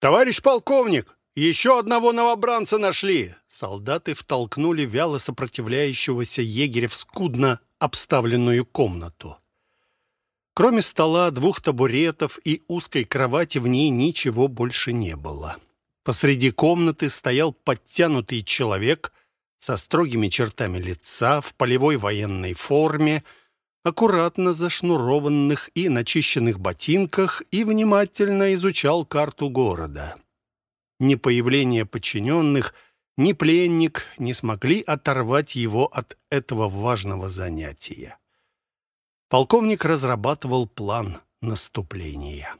«Товарищ полковник, еще одного новобранца нашли!» Солдаты втолкнули вяло сопротивляющегося егеря в скудно обставленную комнату. Кроме стола, двух табуретов и узкой кровати в ней ничего больше не было. Посреди комнаты стоял подтянутый человек со строгими чертами лица, в полевой военной форме, аккуратно зашнурованных и начищенных ботинках и внимательно изучал карту города. Ни появление подчиненных, ни пленник не смогли оторвать его от этого важного занятия. Полковник разрабатывал план наступления.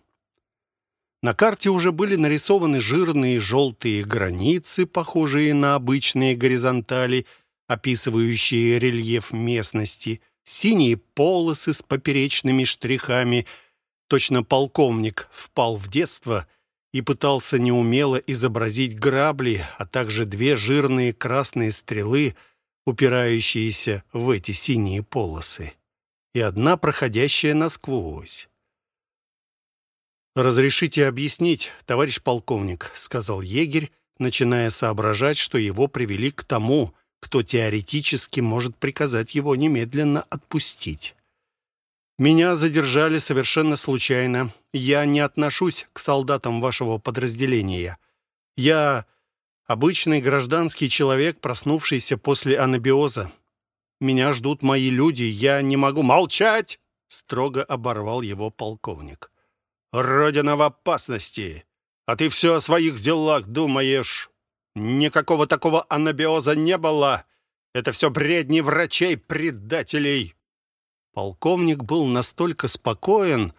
На карте уже были нарисованы жирные желтые границы, похожие на обычные горизонтали, описывающие рельеф местности, синие полосы с поперечными штрихами. Точно полковник впал в детство и пытался неумело изобразить грабли, а также две жирные красные стрелы, упирающиеся в эти синие полосы, и одна проходящая насквозь. «Разрешите объяснить, товарищ полковник», — сказал егерь, начиная соображать, что его привели к тому, кто теоретически может приказать его немедленно отпустить. «Меня задержали совершенно случайно. Я не отношусь к солдатам вашего подразделения. Я обычный гражданский человек, проснувшийся после анабиоза. Меня ждут мои люди. Я не могу молчать!» — строго оборвал его полковник. Родина в опасности, а ты все о своих делах думаешь. Никакого такого анабиоза не было. Это все бредни врачей-предателей». Полковник был настолько спокоен,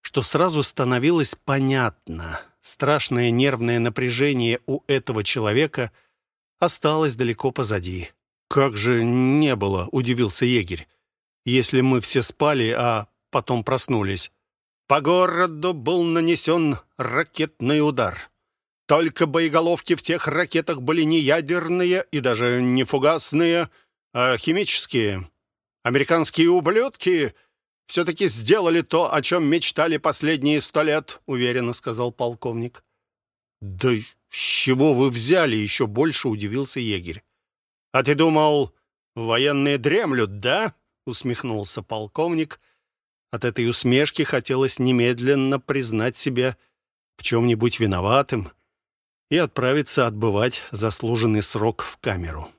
что сразу становилось понятно. Страшное нервное напряжение у этого человека осталось далеко позади. «Как же не было?» — удивился егерь. «Если мы все спали, а потом проснулись». По городу был нанесен ракетный удар. Только боеголовки в тех ракетах были не ядерные и даже не фугасные, а химические. Американские ублюдки все-таки сделали то, о чем мечтали последние сто лет, уверенно сказал полковник. «Да с чего вы взяли?» — еще больше удивился егерь. «А ты думал, военные дремлют, да?» — усмехнулся полковник — от этой усмешки хотелось немедленно признать себя в чем-нибудь виноватым и отправиться отбывать заслуженный срок в камеру.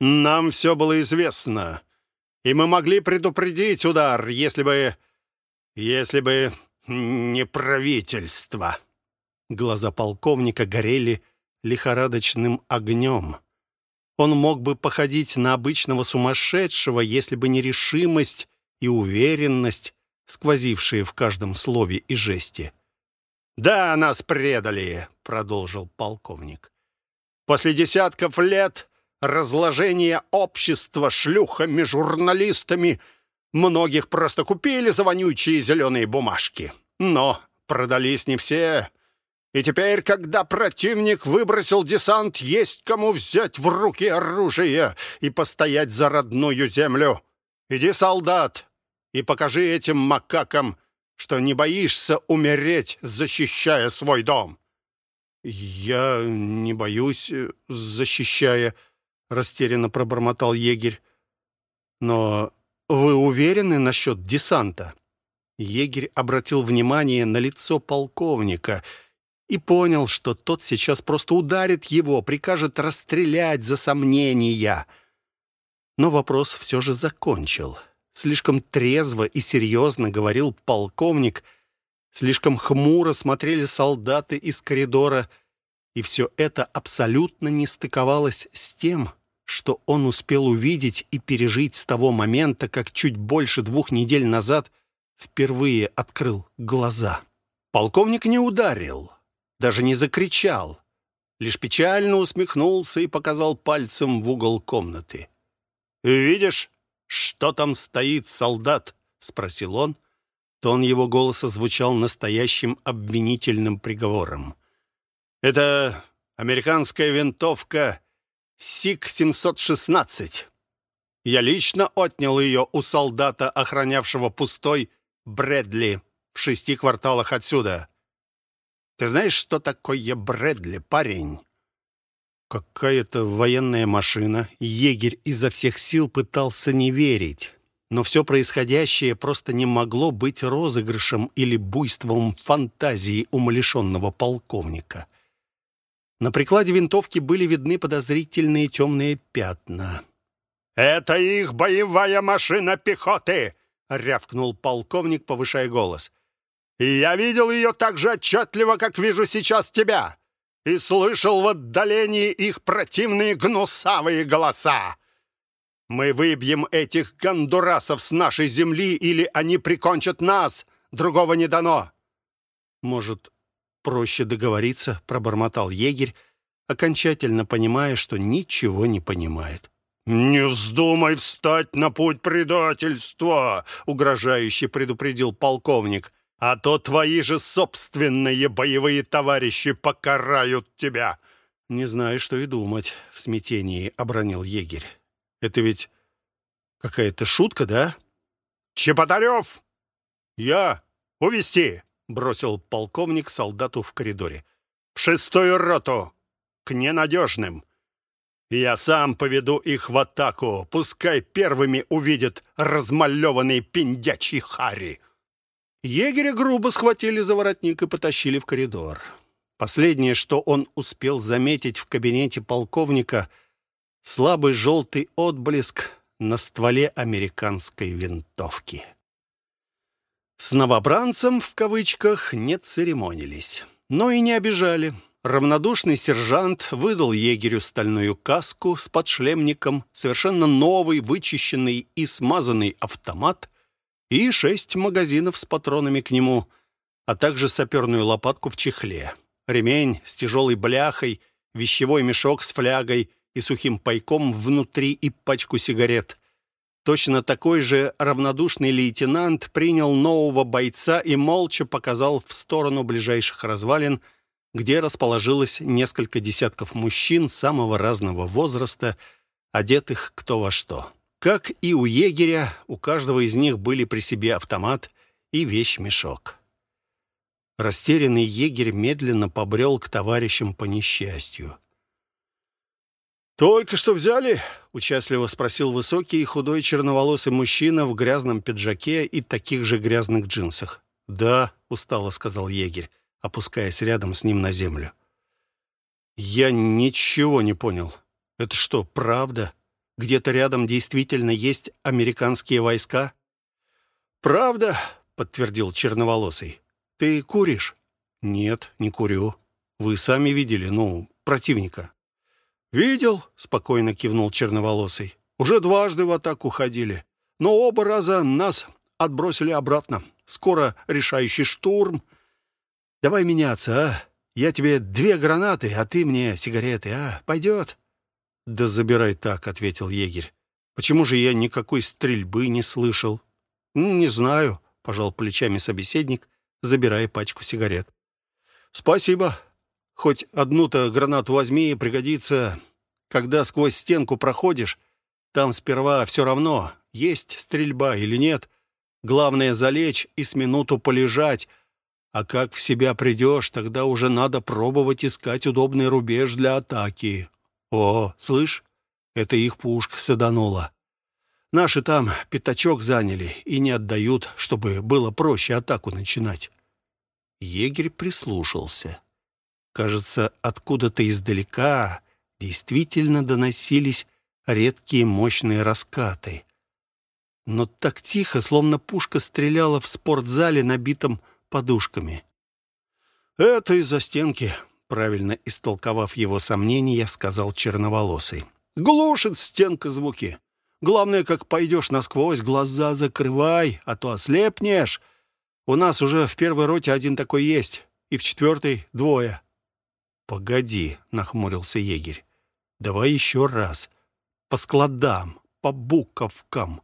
«Нам все было известно, и мы могли предупредить удар, если бы... если бы не правительство». Глаза полковника горели лихорадочным огнем. Он мог бы походить на обычного сумасшедшего, если бы не решимость и уверенность, сквозившие в каждом слове и жесте. «Да, нас предали», — продолжил полковник. «После десятков лет разложения общества шлюхами, журналистами многих просто купили за вонючие зеленые бумажки. Но продались не все. И теперь, когда противник выбросил десант, есть кому взять в руки оружие и постоять за родную землю. Иди, солдат, и покажи этим макакам, что не боишься умереть, защищая свой дом». «Я не боюсь, э, защищая», — растерянно пробормотал егерь. «Но вы уверены насчет десанта?» Егерь обратил внимание на лицо полковника и понял, что тот сейчас просто ударит его, прикажет расстрелять за сомнения. Но вопрос все же закончил. Слишком трезво и серьезно говорил полковник, слишком хмуро смотрели солдаты из коридора, и все это абсолютно не стыковалось с тем, что он успел увидеть и пережить с того момента, как чуть больше двух недель назад впервые открыл глаза. Полковник не ударил, даже не закричал, лишь печально усмехнулся и показал пальцем в угол комнаты. «Видишь, «Что там стоит, солдат?» — спросил он. Тон его голоса звучал настоящим обвинительным приговором. «Это американская винтовка СИК-716. Я лично отнял ее у солдата, охранявшего пустой Брэдли в шести кварталах отсюда. Ты знаешь, что такое Брэдли, парень?» Какая-то военная машина. Егерь изо всех сил пытался не верить. Но все происходящее просто не могло быть розыгрышем или буйством фантазии умалишенного полковника. На прикладе винтовки были видны подозрительные темные пятна. «Это их боевая машина пехоты!» — рявкнул полковник, повышая голос. «И я видел ее так же отчетливо, как вижу сейчас тебя, и слышал в отдалении их противные гнусавые голоса. Мы выбьем этих гондурасов с нашей земли, или они прикончат нас. Другого не дано». «Может, проще договориться?» — пробормотал егерь, окончательно понимая, что ничего не понимает. «Не вздумай встать на путь предательства!» — угрожающе предупредил полковник. «А то твои же собственные боевые товарищи покарают тебя!» «Не знаю, что и думать», — в смятении обронил егерь. «Это ведь какая-то шутка, да?» «Чеботарев!» «Я! Увести!» — бросил полковник солдату в коридоре. «В шестую роту! К ненадежным!» Я сам поведу их в атаку. Пускай первыми увидят размалеванный пиндячий Хари. Егеря грубо схватили за воротник и потащили в коридор. Последнее, что он успел заметить в кабинете полковника, слабый желтый отблеск на стволе американской винтовки. С новобранцем, в кавычках, не церемонились, но и не обижали. Равнодушный сержант выдал егерю стальную каску с подшлемником, совершенно новый, вычищенный и смазанный автомат и шесть магазинов с патронами к нему, а также саперную лопатку в чехле, ремень с тяжелой бляхой, вещевой мешок с флягой и сухим пайком внутри и пачку сигарет. Точно такой же равнодушный лейтенант принял нового бойца и молча показал в сторону ближайших развалин – где расположилось несколько десятков мужчин самого разного возраста, одетых кто во что. Как и у егеря, у каждого из них были при себе автомат и вещмешок. Растерянный егерь медленно побрел к товарищам по несчастью. «Только что взяли?» — участливо спросил высокий и худой черноволосый мужчина в грязном пиджаке и таких же грязных джинсах. «Да», — устало сказал егерь опускаясь рядом с ним на землю. «Я ничего не понял. Это что, правда? Где-то рядом действительно есть американские войска?» «Правда», — подтвердил черноволосый. «Ты куришь?» «Нет, не курю. Вы сами видели, ну, противника». «Видел», — спокойно кивнул черноволосый. «Уже дважды в атаку ходили. Но оба раза нас отбросили обратно. Скоро решающий штурм, Давай меняться, а? Я тебе две гранаты, а ты мне сигареты, а? Пойдет?» «Да забирай так», — ответил егерь. «Почему же я никакой стрельбы не слышал?» «Не знаю», — пожал плечами собеседник, забирая пачку сигарет. «Спасибо. Хоть одну-то гранату возьми, и пригодится. Когда сквозь стенку проходишь, там сперва все равно, есть стрельба или нет. Главное — залечь и с минуту полежать, а как в себя придешь, тогда уже надо пробовать искать удобный рубеж для атаки. О, слышь, это их пушка саданула. Наши там пятачок заняли и не отдают, чтобы было проще атаку начинать. Егерь прислушался. Кажется, откуда-то издалека действительно доносились редкие мощные раскаты. Но так тихо, словно пушка стреляла в спортзале, набитом подушками. «Это из-за стенки», — правильно истолковав его сомнения, сказал черноволосый. «Глушит стенка звуки. Главное, как пойдешь насквозь, глаза закрывай, а то ослепнешь. У нас уже в первой роте один такой есть, и в четвертой двое». «Погоди», — нахмурился егерь. «Давай еще раз. По складам, по буковкам».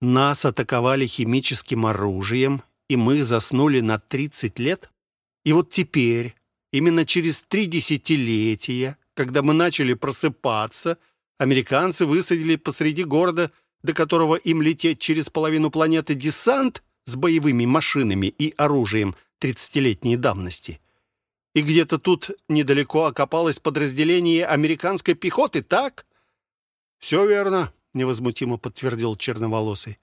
Нас атаковали химическим оружием и мы заснули на 30 лет? И вот теперь, именно через три десятилетия, когда мы начали просыпаться, американцы высадили посреди города, до которого им лететь через половину планеты десант с боевыми машинами и оружием тридцатилетней давности. И где-то тут недалеко окопалось подразделение американской пехоты, так? «Все верно», — невозмутимо подтвердил черноволосый.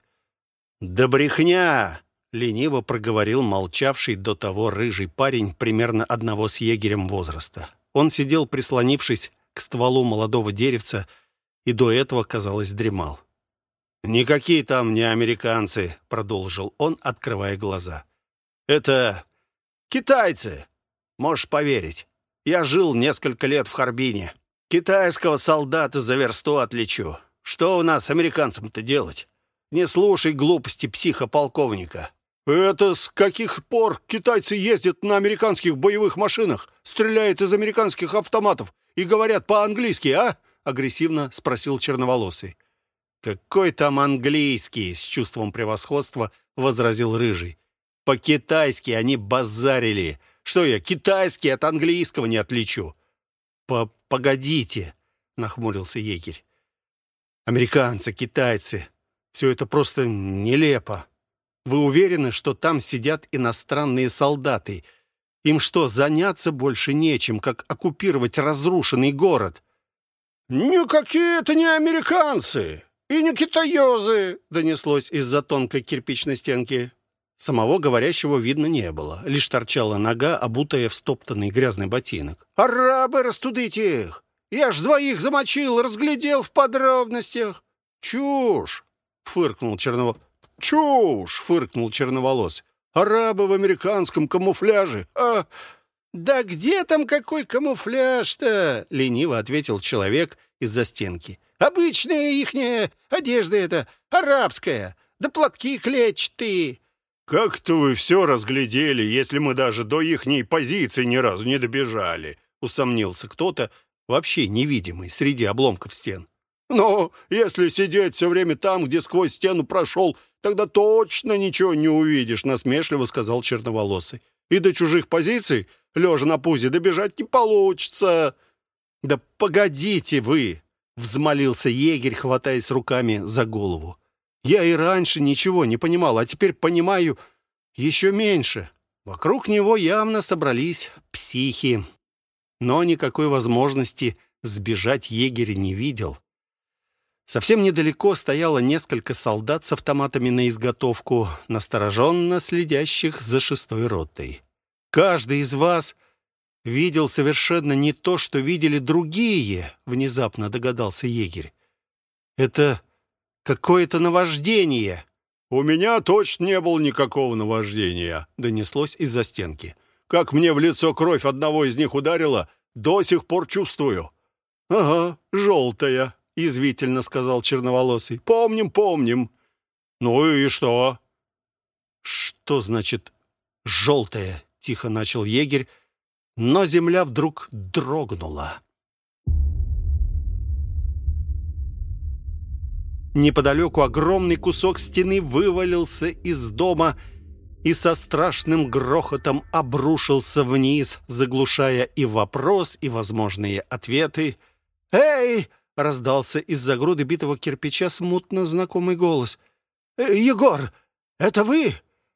«Да брехня!» — лениво проговорил молчавший до того рыжий парень примерно одного с егерем возраста. Он сидел, прислонившись к стволу молодого деревца, и до этого, казалось, дремал. «Никакие там не американцы», — продолжил он, открывая глаза. «Это китайцы, можешь поверить. Я жил несколько лет в Харбине. Китайского солдата за версту отличу. Что у нас американцам-то делать? Не слушай глупости психополковника». «Это с каких пор китайцы ездят на американских боевых машинах, стреляют из американских автоматов и говорят по-английски, а?» — агрессивно спросил черноволосый. «Какой там английский?» — с чувством превосходства возразил Рыжий. «По-китайски они базарили. Что я, китайский от английского не отличу?» «По «Погодите», — нахмурился егерь. «Американцы, китайцы. Все это просто нелепо. Вы уверены, что там сидят иностранные солдаты? Им что, заняться больше нечем, как оккупировать разрушенный город?» «Никакие это не американцы и не китаёзы!» — донеслось из-за тонкой кирпичной стенки. Самого говорящего видно не было. Лишь торчала нога, обутая в стоптанный грязный ботинок. «Арабы, растудите их! Я ж двоих замочил, разглядел в подробностях!» «Чушь!» — фыркнул черновол. «Чушь!» — фыркнул черноволос. «Арабы в американском камуфляже! А...» «Да где там какой камуфляж-то?» — лениво ответил человек из-за стенки. «Обычная ихняя одежда это, арабская, да платки клетчатые. «Как-то вы все разглядели, если мы даже до ихней позиции ни разу не добежали», — усомнился кто-то, вообще невидимый среди обломков стен. «Но если сидеть все время там, где сквозь стену прошел, тогда точно ничего не увидишь», — насмешливо сказал черноволосый. «И до чужих позиций, лежа на пузе, добежать не получится». «Да погодите вы!» — взмолился егерь, хватаясь руками за голову. Я и раньше ничего не понимал, а теперь понимаю еще меньше. Вокруг него явно собрались психи. Но никакой возможности сбежать егерь не видел. Совсем недалеко стояло несколько солдат с автоматами на изготовку, настороженно следящих за шестой ротой. «Каждый из вас видел совершенно не то, что видели другие», — внезапно догадался егерь. «Это Какое-то наваждение!» «У меня точно не было никакого наваждения», — донеслось из-за стенки. «Как мне в лицо кровь одного из них ударила, до сих пор чувствую». «Ага, желтая», — извительно сказал черноволосый. «Помним, помним». «Ну и что?» «Что значит «желтая»?» — тихо начал егерь, но земля вдруг дрогнула. Неподалеку огромный кусок стены вывалился из дома и со страшным грохотом обрушился вниз, заглушая и вопрос, и возможные ответы. «Эй!» — раздался из-за груды битого кирпича смутно знакомый голос. «Э, «Егор, это вы?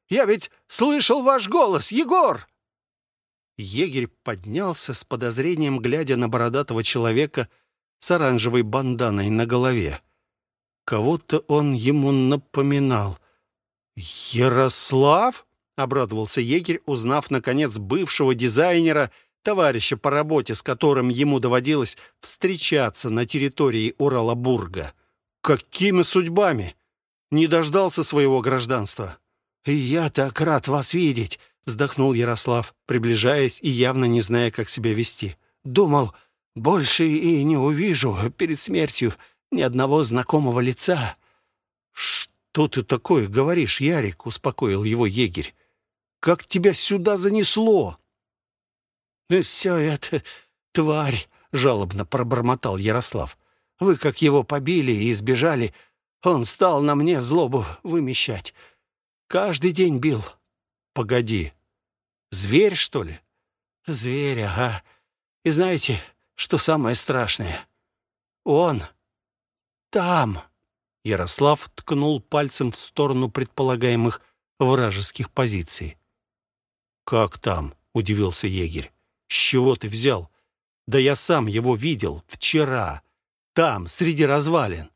Я ведь слышал ваш голос, Егор!» Егерь поднялся с подозрением, глядя на бородатого человека с оранжевой банданой на голове. Кого-то он ему напоминал. «Ярослав?» — обрадовался егерь, узнав, наконец, бывшего дизайнера, товарища по работе, с которым ему доводилось встречаться на территории Уралабурга. «Какими судьбами? Не дождался своего гражданства?» «Я так рад вас видеть!» — вздохнул Ярослав, приближаясь и явно не зная, как себя вести. «Думал, больше и не увижу перед смертью ни одного знакомого лица. «Что ты такое говоришь, Ярик?» — успокоил его егерь. «Как тебя сюда занесло?» «Все это тварь!» — жалобно пробормотал Ярослав. «Вы как его побили и избежали, он стал на мне злобу вымещать. Каждый день бил». «Погоди, зверь, что ли?» «Зверь, ага. И знаете, что самое страшное? Он там!» Ярослав ткнул пальцем в сторону предполагаемых вражеских позиций. «Как там?» — удивился егерь. «С чего ты взял?» «Да я сам его видел вчера. Там, среди развалин.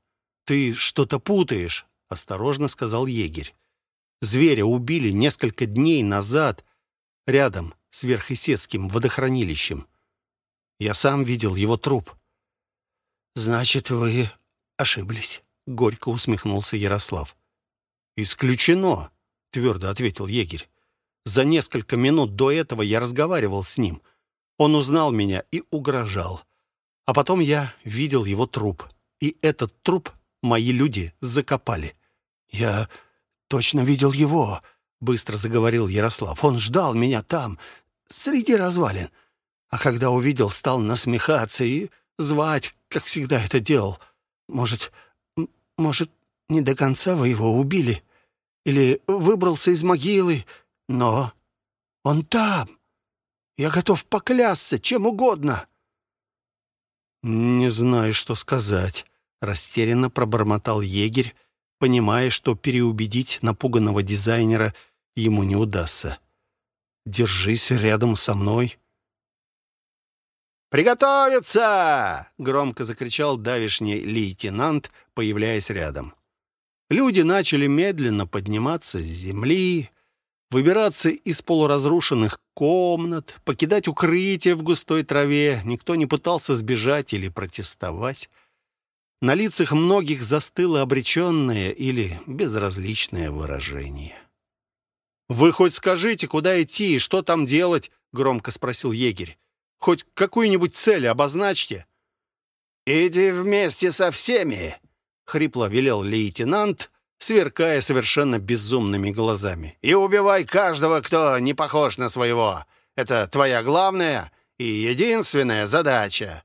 Ты что-то путаешь», — осторожно сказал егерь. «Зверя убили несколько дней назад рядом с Верхесецким водохранилищем. Я сам видел его труп». «Значит, вы ошиблись», — горько усмехнулся Ярослав. «Исключено», — твердо ответил егерь. «За несколько минут до этого я разговаривал с ним». Он узнал меня и угрожал. А потом я видел его труп. И этот труп мои люди закопали. «Я точно видел его», — быстро заговорил Ярослав. «Он ждал меня там, среди развалин. А когда увидел, стал насмехаться и звать, как всегда это делал. Может, может, не до конца вы его убили? Или выбрался из могилы? Но он там, я готов поклясться чем угодно». «Не знаю, что сказать», — растерянно пробормотал егерь, понимая, что переубедить напуганного дизайнера ему не удастся. «Держись рядом со мной». «Приготовиться!» — громко закричал давишний лейтенант, появляясь рядом. Люди начали медленно подниматься с земли, Выбираться из полуразрушенных комнат, покидать укрытие в густой траве, никто не пытался сбежать или протестовать. На лицах многих застыло обреченное или безразличное выражение. «Вы хоть скажите, куда идти и что там делать?» — громко спросил егерь. «Хоть какую-нибудь цель обозначьте». «Иди вместе со всеми!» — хрипло велел лейтенант, сверкая совершенно безумными глазами. «И убивай каждого, кто не похож на своего. Это твоя главная и единственная задача».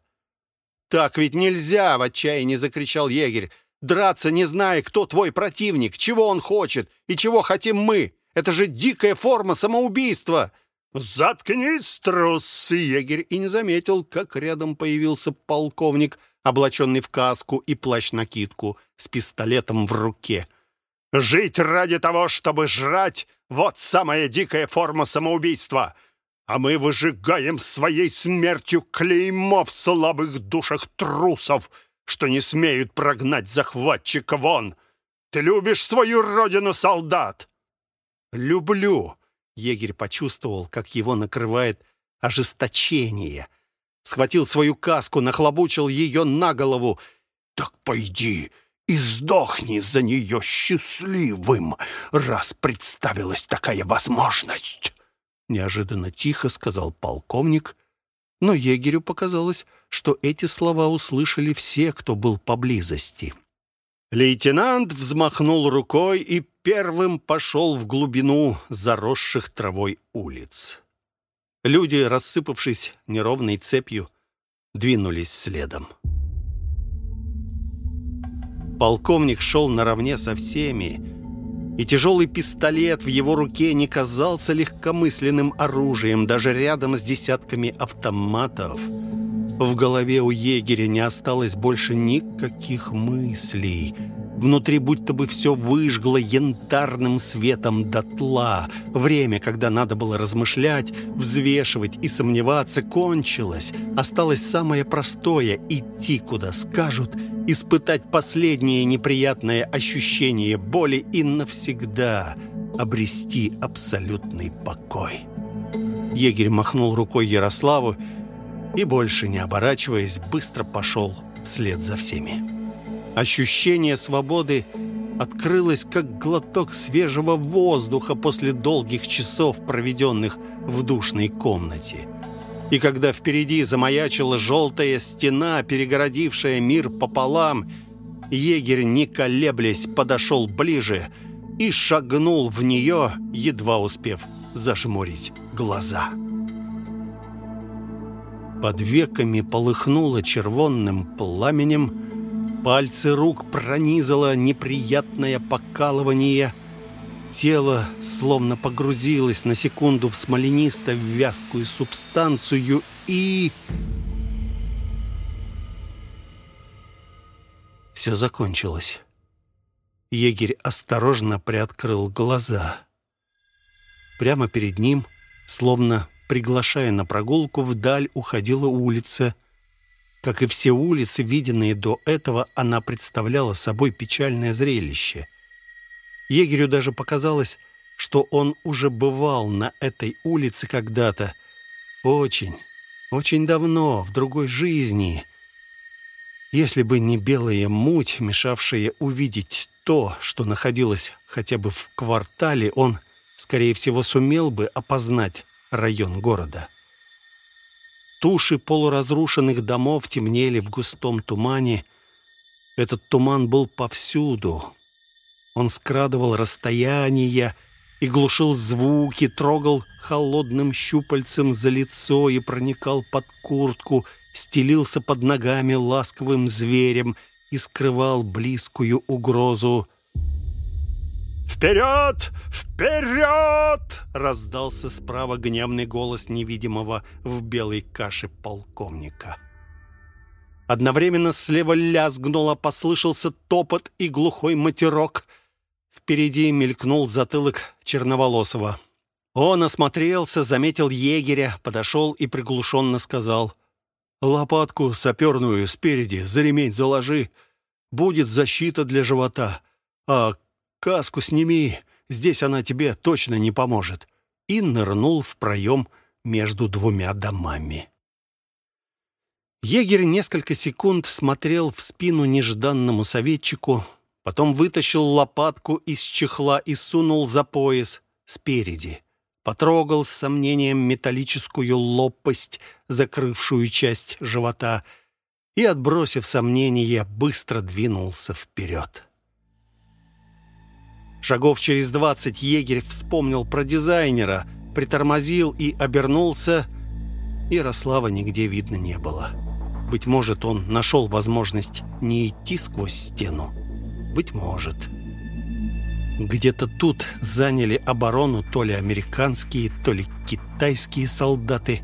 «Так ведь нельзя!» — в отчаянии закричал егерь. «Драться, не зная, кто твой противник, чего он хочет и чего хотим мы. Это же дикая форма самоубийства!» «Заткнись, трус!» Егерь и не заметил, как рядом появился полковник, облаченный в каску и плащ-накидку, с пистолетом в руке. Жить ради того, чтобы жрать — вот самая дикая форма самоубийства. А мы выжигаем своей смертью клеймо в слабых душах трусов, что не смеют прогнать захватчика вон. Ты любишь свою родину, солдат?» «Люблю!» — егерь почувствовал, как его накрывает ожесточение. Схватил свою каску, нахлобучил ее на голову. «Так пойди, и сдохни за нее счастливым, раз представилась такая возможность!» Неожиданно тихо сказал полковник, но егерю показалось, что эти слова услышали все, кто был поблизости. Лейтенант взмахнул рукой и первым пошел в глубину заросших травой улиц. Люди, рассыпавшись неровной цепью, двинулись следом. Полковник шел наравне со всеми, и тяжелый пистолет в его руке не казался легкомысленным оружием даже рядом с десятками автоматов. В голове у егеря не осталось больше никаких мыслей – Внутри будто бы все выжгло янтарным светом дотла. Время, когда надо было размышлять, взвешивать и сомневаться, кончилось. Осталось самое простое — идти, куда скажут, испытать последнее неприятное ощущение боли и навсегда обрести абсолютный покой. Егерь махнул рукой Ярославу и, больше не оборачиваясь, быстро пошел вслед за всеми. Ощущение свободы открылось, как глоток свежего воздуха после долгих часов, проведенных в душной комнате. И когда впереди замаячила желтая стена, перегородившая мир пополам, егерь, не колеблясь, подошел ближе и шагнул в нее, едва успев зажмурить глаза. Под веками полыхнуло червонным пламенем, Пальцы рук пронизало неприятное покалывание. Тело словно погрузилось на секунду в смоленисто-вязкую субстанцию и... Все закончилось. Егерь осторожно приоткрыл глаза. Прямо перед ним Словно приглашая на прогулку, вдаль уходила улица. Как и все улицы, виденные до этого, она представляла собой печальное зрелище. Егерю даже показалось, что он уже бывал на этой улице когда-то. Очень, очень давно, в другой жизни. Если бы не белая муть, мешавшая увидеть то, что находилось хотя бы в квартале, он, скорее всего, сумел бы опознать район города. Туши полуразрушенных домов темнели в густом тумане. Этот туман был повсюду. Он скрадывал расстояния и глушил звуки, трогал холодным щупальцем за лицо и проникал под куртку, стелился под ногами ласковым зверем и скрывал близкую угрозу. «Вперед! Вперед!» — раздался справа гневный голос невидимого в белой каше полковника. Одновременно слева лязгнуло, послышался топот и глухой матерок. Впереди мелькнул затылок черноволосого. Он осмотрелся, заметил егеря, подошел и приглушенно сказал. «Лопатку саперную спереди за ремень заложи. Будет защита для живота. А Каску сними, здесь она тебе точно не поможет». И нырнул в проем между двумя домами. Егерь несколько секунд смотрел в спину нежданному советчику, потом вытащил лопатку из чехла и сунул за пояс спереди. Потрогал с сомнением металлическую лопасть, закрывшую часть живота, и, отбросив сомнения, быстро двинулся вперед. Шагов через двадцать егерь вспомнил про дизайнера, притормозил и обернулся. Ярослава нигде видно не было. Быть может, он нашел возможность не идти сквозь стену. Быть может. Где-то тут заняли оборону то ли американские, то ли китайские солдаты.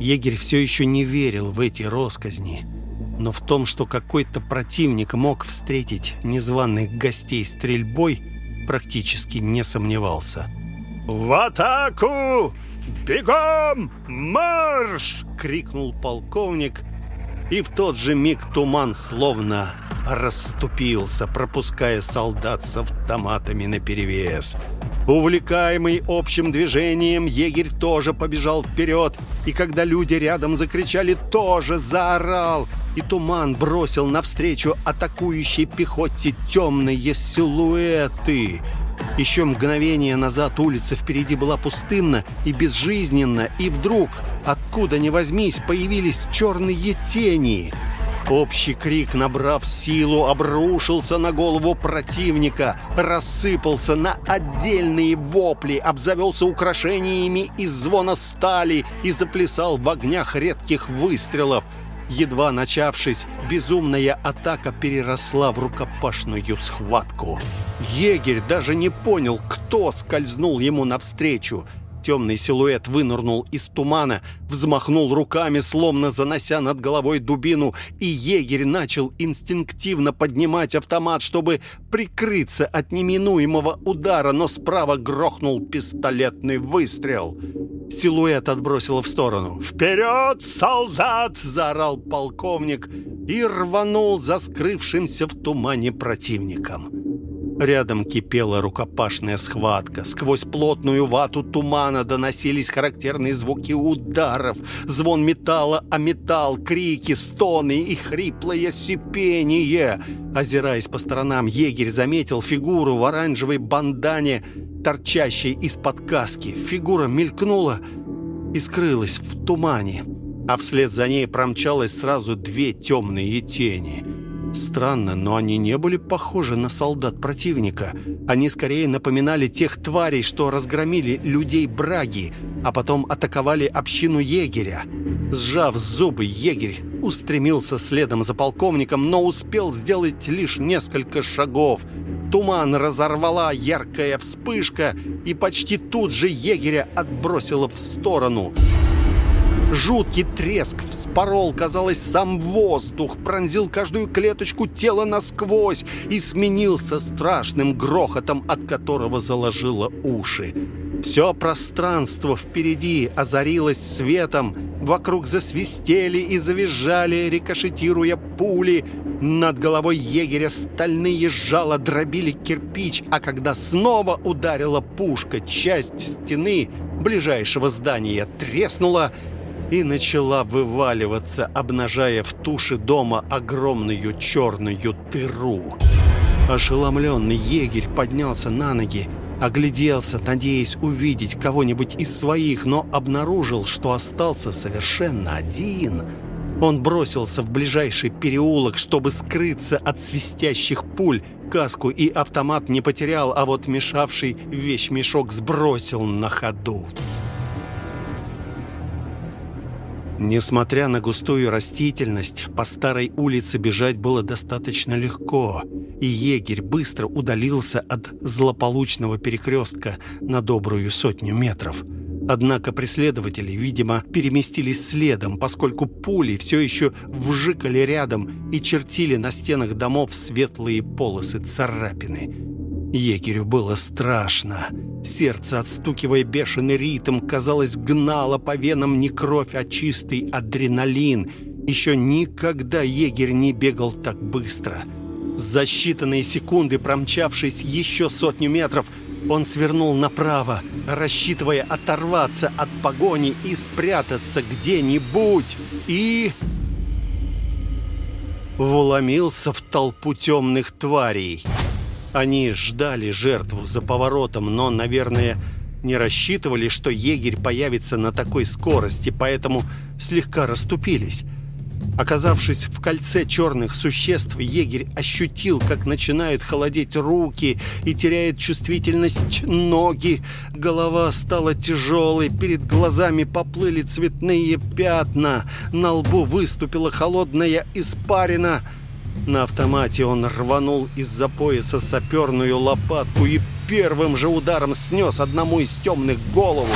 Егерь все еще не верил в эти росказни. Но в том, что какой-то противник мог встретить незваных гостей стрельбой – практически не сомневался. «В атаку! Бегом! Марш!» — крикнул полковник, и в тот же миг туман словно расступился, пропуская солдат с автоматами наперевес. Увлекаемый общим движением, егерь тоже побежал вперед, и когда люди рядом закричали, тоже заорал, и туман бросил навстречу атакующей пехоте темные силуэты. Еще мгновение назад улица впереди была пустынна и безжизненна, и вдруг, откуда ни возьмись, появились черные тени — Общий крик, набрав силу, обрушился на голову противника, рассыпался на отдельные вопли, обзавелся украшениями из звона стали и заплясал в огнях редких выстрелов. Едва начавшись, безумная атака переросла в рукопашную схватку. Егерь даже не понял, кто скользнул ему навстречу — Темный силуэт вынырнул из тумана, взмахнул руками, словно занося над головой дубину, и егерь начал инстинктивно поднимать автомат, чтобы прикрыться от неминуемого удара, но справа грохнул пистолетный выстрел. Силуэт отбросило в сторону. «Вперед, солдат!» — заорал полковник и рванул за скрывшимся в тумане противником. Рядом кипела рукопашная схватка. Сквозь плотную вату тумана доносились характерные звуки ударов, звон металла о металл, крики, стоны и хриплое сипение. Озираясь по сторонам, егерь заметил фигуру в оранжевой бандане, торчащей из-под каски. Фигура мелькнула и скрылась в тумане, а вслед за ней промчалось сразу две темные тени — Странно, но они не были похожи на солдат противника. Они скорее напоминали тех тварей, что разгромили людей Браги, а потом атаковали общину егеря. Сжав зубы, егерь устремился следом за полковником, но успел сделать лишь несколько шагов. Туман разорвала яркая вспышка, и почти тут же егеря отбросило в сторону – Жуткий треск вспорол, казалось, сам воздух, пронзил каждую клеточку тела насквозь и сменился страшным грохотом, от которого заложило уши. Все пространство впереди озарилось светом, вокруг засвистели и завизжали, рикошетируя пули. Над головой егеря стальные жало дробили кирпич, а когда снова ударила пушка, часть стены ближайшего здания треснула и начала вываливаться, обнажая в туше дома огромную черную дыру. Ошеломленный егерь поднялся на ноги, Огляделся, надеясь увидеть кого-нибудь из своих, но обнаружил, что остался совершенно один. Он бросился в ближайший переулок, чтобы скрыться от свистящих пуль. Каску и автомат не потерял, а вот мешавший вещмешок сбросил на ходу. Несмотря на густую растительность, по старой улице бежать было достаточно легко, и егерь быстро удалился от злополучного перекрестка на добрую сотню метров. Однако преследователи, видимо, переместились следом, поскольку пули все еще вжикали рядом и чертили на стенах домов светлые полосы царапины. Егерю было страшно. Сердце, отстукивая бешеный ритм, казалось, гнало по венам не кровь, а чистый адреналин. Еще никогда егерь не бегал так быстро. За считанные секунды, промчавшись еще сотню метров, он свернул направо, рассчитывая оторваться от погони и спрятаться где-нибудь. И... Вломился в толпу темных тварей. Они ждали жертву за поворотом, но, наверное, не рассчитывали, что егерь появится на такой скорости, поэтому слегка расступились. Оказавшись в кольце черных существ, егерь ощутил, как начинают холодеть руки и теряет чувствительность ноги. Голова стала тяжелой, перед глазами поплыли цветные пятна, на лбу выступила холодная испарина — на автомате он рванул из-за пояса саперную лопатку и первым же ударом снес одному из темных голову.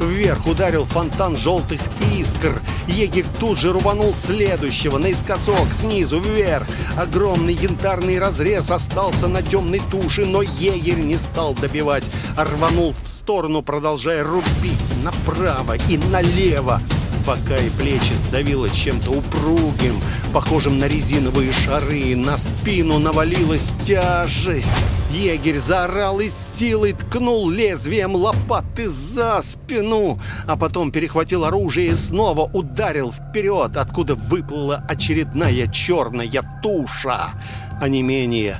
Вверх ударил фонтан желтых искр. Егерь тут же рубанул следующего, наискосок, снизу вверх. Огромный янтарный разрез остался на темной туше, но егерь не стал добивать, а рванул в сторону, продолжая рубить направо и налево бока и плечи сдавило чем-то упругим, похожим на резиновые шары. На спину навалилась тяжесть. Егерь заорал и силой ткнул лезвием лопаты за спину, а потом перехватил оружие и снова ударил вперед, откуда выплыла очередная черная туша. А не менее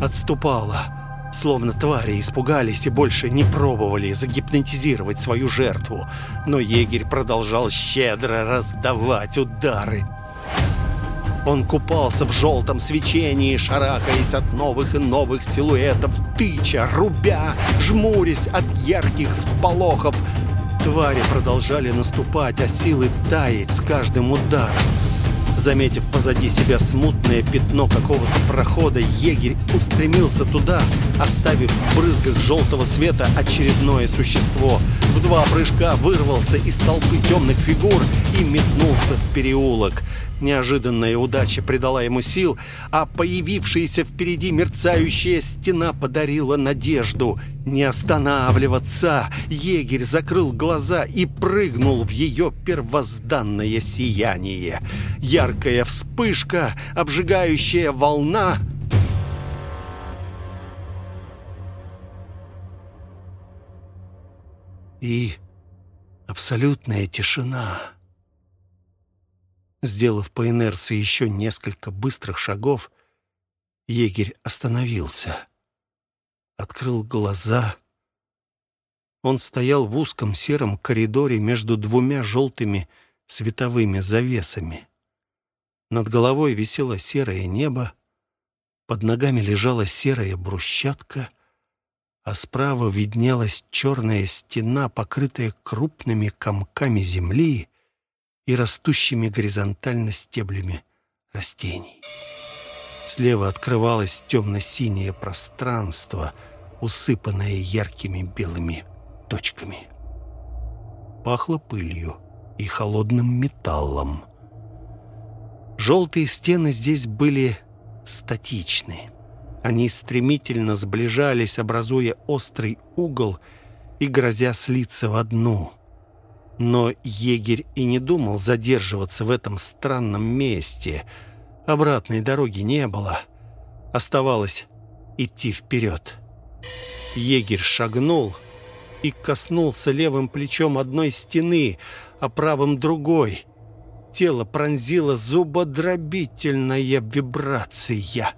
отступала Словно твари испугались и больше не пробовали загипнотизировать свою жертву. Но егерь продолжал щедро раздавать удары. Он купался в желтом свечении, шарахаясь от новых и новых силуэтов, тыча, рубя, жмурясь от ярких всполохов. Твари продолжали наступать, а силы таять с каждым ударом. Заметив позади себя смутное пятно какого-то прохода, егерь устремился туда, оставив в брызгах желтого света очередное существо. В два прыжка вырвался из толпы темных фигур и метнулся в переулок. Неожиданная удача придала ему сил, а появившаяся впереди мерцающая стена подарила надежду. Не останавливаться! Егерь закрыл глаза и прыгнул в ее первозданное сияние. Яркая вспышка, обжигающая волна... И абсолютная тишина... Сделав по инерции еще несколько быстрых шагов, егерь остановился. Открыл глаза. Он стоял в узком сером коридоре между двумя желтыми световыми завесами. Над головой висело серое небо, под ногами лежала серая брусчатка, а справа виднелась черная стена, покрытая крупными комками земли, и растущими горизонтально стеблями растений. Слева открывалось темно-синее пространство, усыпанное яркими белыми точками. Пахло пылью и холодным металлом. Желтые стены здесь были статичны. Они стремительно сближались, образуя острый угол и грозя слиться в одну. Но егерь и не думал задерживаться в этом странном месте. Обратной дороги не было. Оставалось идти вперед. Егерь шагнул и коснулся левым плечом одной стены, а правым другой. Тело пронзило зубодробительная вибрация.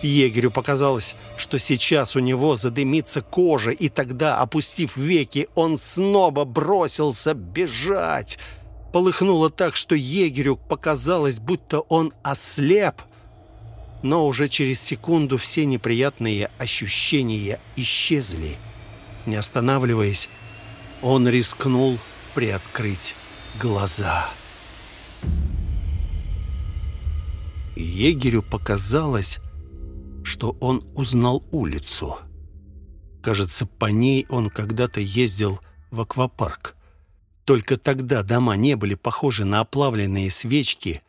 Егерю показалось, что сейчас у него задымится кожа, и тогда, опустив веки, он снова бросился бежать. Полыхнуло так, что егерю показалось, будто он ослеп. Но уже через секунду все неприятные ощущения исчезли. Не останавливаясь, он рискнул приоткрыть глаза. Егерю показалось, что он узнал улицу. Кажется, по ней он когда-то ездил в аквапарк. Только тогда дома не были похожи на оплавленные свечки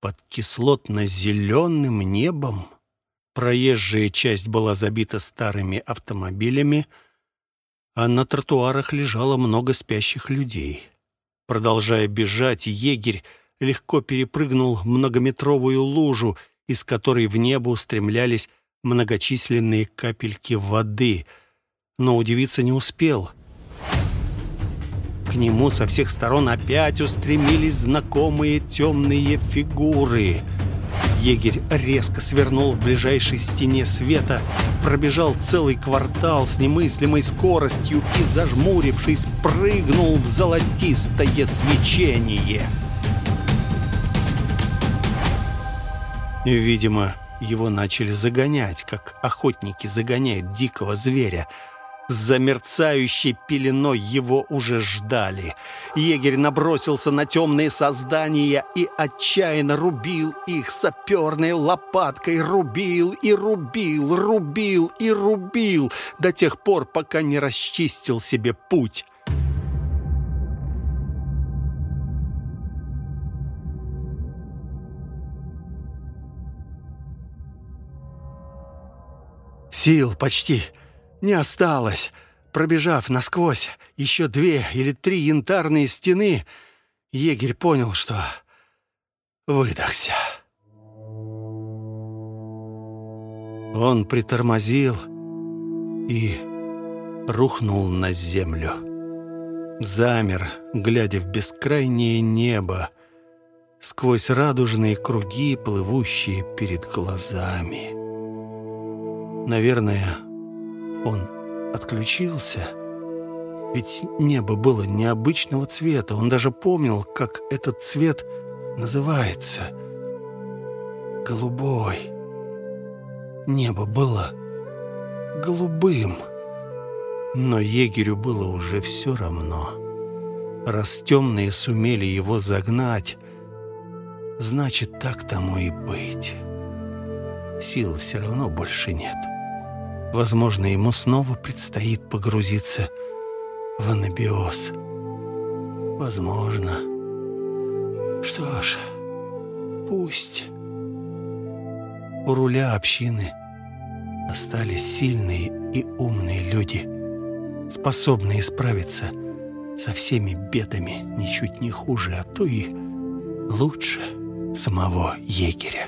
под кислотно-зеленым небом. Проезжая часть была забита старыми автомобилями, а на тротуарах лежало много спящих людей. Продолжая бежать, егерь легко перепрыгнул многометровую лужу, из которой в небо устремлялись многочисленные капельки воды, но удивиться не успел. К нему со всех сторон опять устремились знакомые темные фигуры — Егерь резко свернул в ближайшей стене света, пробежал целый квартал с немыслимой скоростью и, зажмурившись, прыгнул в золотистое свечение. Видимо, его начали загонять, как охотники загоняют дикого зверя — за мерцающей пеленой его уже ждали. Егерь набросился на темные создания и отчаянно рубил их саперной лопаткой. Рубил и рубил, рубил и рубил до тех пор, пока не расчистил себе путь. Сил почти не осталось. Пробежав насквозь еще две или три янтарные стены, егерь понял, что выдохся. Он притормозил и рухнул на землю. Замер, глядя в бескрайнее небо, сквозь радужные круги, плывущие перед глазами. Наверное, он отключился. Ведь небо было необычного цвета. Он даже помнил, как этот цвет называется. Голубой. Небо было голубым. Но егерю было уже все равно. Раз темные сумели его загнать, значит, так тому и быть. Сил все равно больше нет. Возможно, ему снова предстоит погрузиться в анабиоз. Возможно. Что ж, пусть. У руля общины остались сильные и умные люди, способные справиться со всеми бедами ничуть не хуже, а то и лучше самого егеря.